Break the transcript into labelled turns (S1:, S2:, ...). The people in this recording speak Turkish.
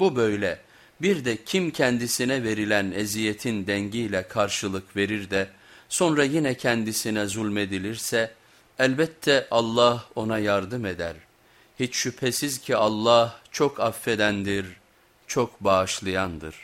S1: Bu böyle. Bir de kim kendisine verilen eziyetin dengiyle karşılık verir de sonra yine kendisine zulmedilirse elbette Allah ona yardım eder. Hiç şüphesiz ki Allah çok affedendir, çok bağışlayandır.